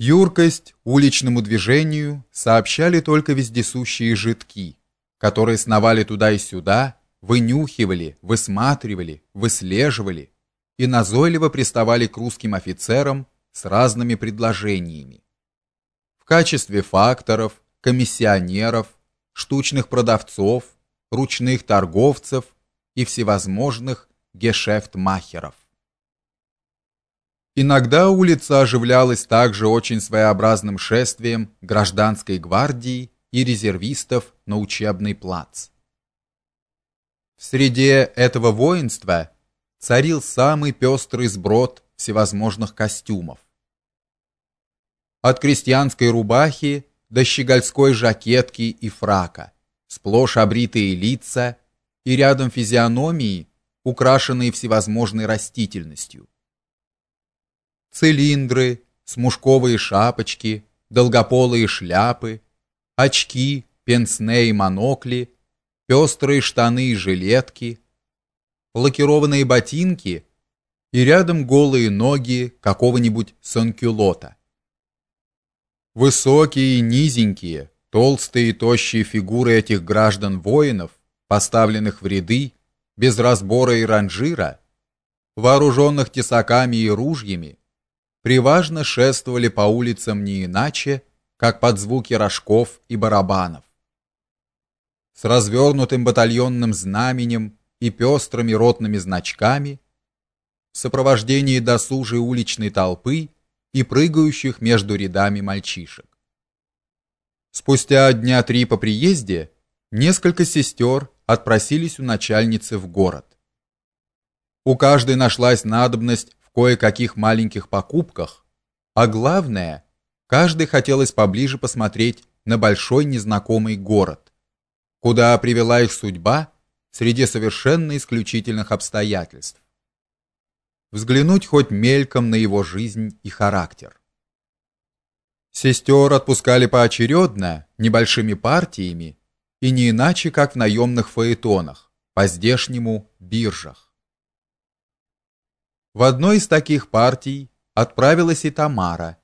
Юркость уличному движению сообщали только вездесущие жидки, которые сновали туда и сюда, вынюхивали, высматривали, выслеживали и назойливо приставали к русским офицерам с разными предложениями. В качестве факторов, комиссионеров, штучных продавцов, ручных торговцев и всевозможных гешефтмахеров. Иногда улица оживлялась также очень своеобразным шествием гражданской гвардии и резервистов на учебный плац. В среде этого воинства царил самый пестрый сброд всевозможных костюмов. От крестьянской рубахи до щегольской жакетки и фрака, сплошь обритые лица и рядом физиономии, украшенные всевозможной растительностью цилиндры, смушковые шапочки, долгополые шляпы, очки, пенсне и монокли, пестрые штаны и жилетки, лакированные ботинки и рядом голые ноги какого-нибудь санкюлота. Высокие и низенькие, толстые и тощие фигуры этих граждан-воинов, поставленных в ряды, без разбора и ранжира, вооруженных тесаками и ружьями, приважно шествовали по улицам не иначе, как под звуки рожков и барабанов. С развернутым батальонным знаменем и пестрыми ротными значками, в сопровождении досужей уличной толпы и прыгающих между рядами мальчишек. Спустя дня три по приезде несколько сестер отпросились у начальницы в город. У каждой нашлась надобность кое-каких маленьких покупках, а главное, каждый хотелось поближе посмотреть на большой незнакомый город, куда привела их судьба среди совершенно исключительных обстоятельств. Взглянуть хоть мельком на его жизнь и характер. Сестер отпускали поочередно, небольшими партиями, и не иначе, как в наемных фаэтонах, по-здешнему биржах. В одной из таких партий отправилась и Тамара,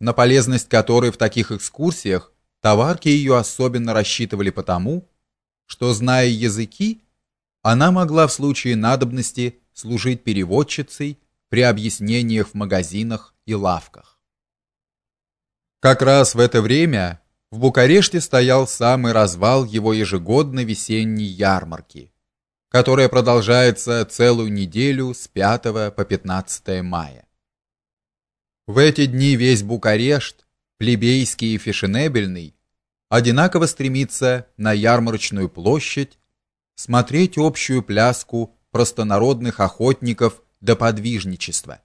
на полезность которой в таких экскурсиях товарки ее особенно рассчитывали потому, что, зная языки, она могла в случае надобности служить переводчицей при объяснениях в магазинах и лавках. Как раз в это время в Букареште стоял самый развал его ежегодной весенней ярмарки, которая продолжается целую неделю с 5 по 15 мая. В эти дни весь Букарешт, плебейский и фешенебельный, одинаково стремится на ярмарочную площадь смотреть общую пляску простонародных охотников до подвижничества,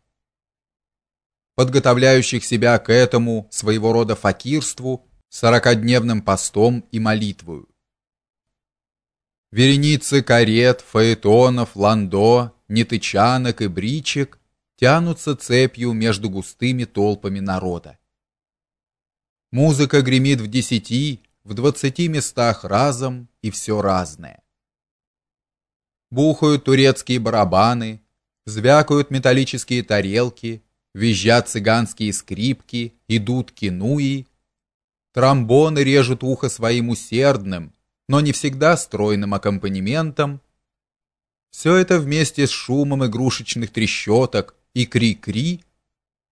подготовляющих себя к этому своего рода факирству сорокадневным постом и молитвою. Вереницы карет, фаэтонов, ландо, нетычанок и бричек тянутся цепью между густыми толпами народа. Музыка гремит в десяти, в двадцати местах разом, и все разное. Бухают турецкие барабаны, звякают металлические тарелки, визжат цыганские скрипки, идут кинуи, тромбоны режут ухо своим усердным, но не всегда стройным аккомпанементом. Все это вместе с шумом игрушечных трещоток и кри-кри,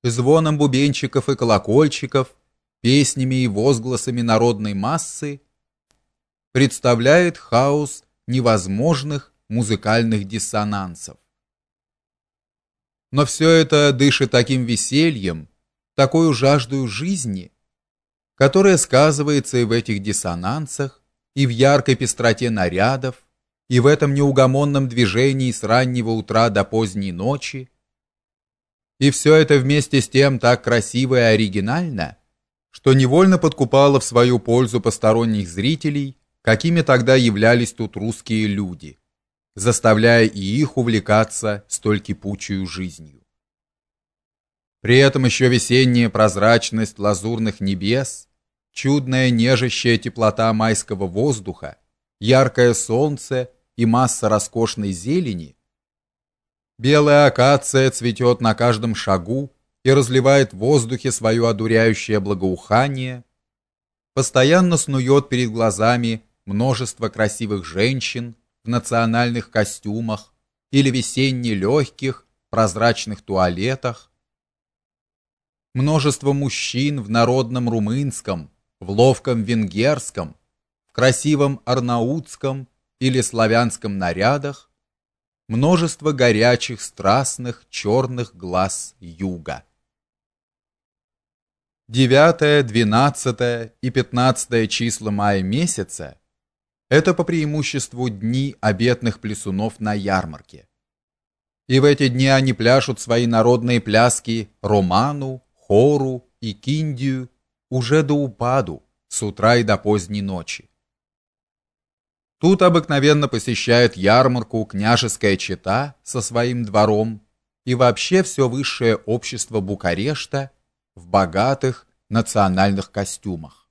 звоном бубенчиков и колокольчиков, песнями и возгласами народной массы представляет хаос невозможных музыкальных диссонансов. Но все это дышит таким весельем, такой жаждой жизни, которая сказывается и в этих диссонансах, и в яркой пестроте нарядов, и в этом неугомонном движении с раннего утра до поздней ночи. И все это вместе с тем так красиво и оригинально, что невольно подкупало в свою пользу посторонних зрителей, какими тогда являлись тут русские люди, заставляя и их увлекаться столь кипучей жизнью. При этом еще весенняя прозрачность лазурных небес чудная нежащая теплота майского воздуха, яркое солнце и масса роскошной зелени. Белая акация цветет на каждом шагу и разливает в воздухе свое одуряющее благоухание, постоянно снует перед глазами множество красивых женщин в национальных костюмах или весенне-легких прозрачных туалетах, множество мужчин в народном румынском, в ловком венгерском, в красивом арнаутском или славянском нарядах, множество горячих, страстных, черных глаз юга. 9, 12 и 15 числа мая месяца это по преимуществу дни обетных плясунов на ярмарке. И в эти дни они пляшут свои народные пляски роману, хору и киндию уже до упаду, с утра и до поздней ночи. Тут обыкновенно посещает ярмарку княжеская чета со своим двором и вообще все высшее общество Букарешта в богатых национальных костюмах.